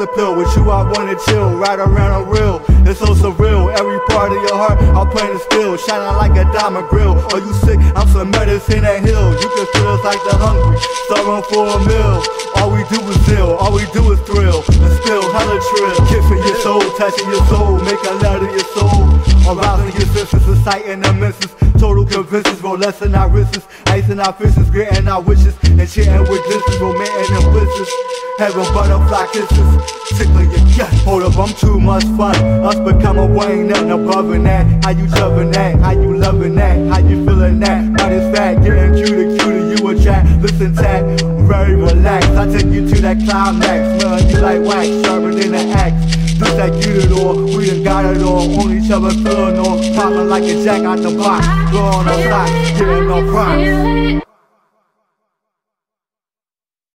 a pill. With you, I wanna chill, ride around a real. It's so surreal. Every part of your heart, I'm playing still, shining like a diamond grill. Are you sick? I'm some medicine that heal. You can feel us like the hungry, starving for a meal. All we do is deal, all we do is thrill, and still hella trill. Kissing your soul, touching your soul, making love to your soul. Arousing your senses, exciting the misses. Total convinces, roll less than our wrists. Icing our fists, granting our wishes, and cheating with distance, romantic and blisses. Having butterfly kisses, tickling your gut. Hold up, I'm too much fun. Us becoming way nothing above in that. How you loving that? How you loving that? How you feeling that? Might is fat, getting cuter, cuter, you attract. Listen, tat, very relaxed. I take you to that climax, smelling you like wax, sharper than an axe. Just like you did all, we done got it all. On each other, feeling on, popping like a jack out the box. Blowing on socks, getting no props.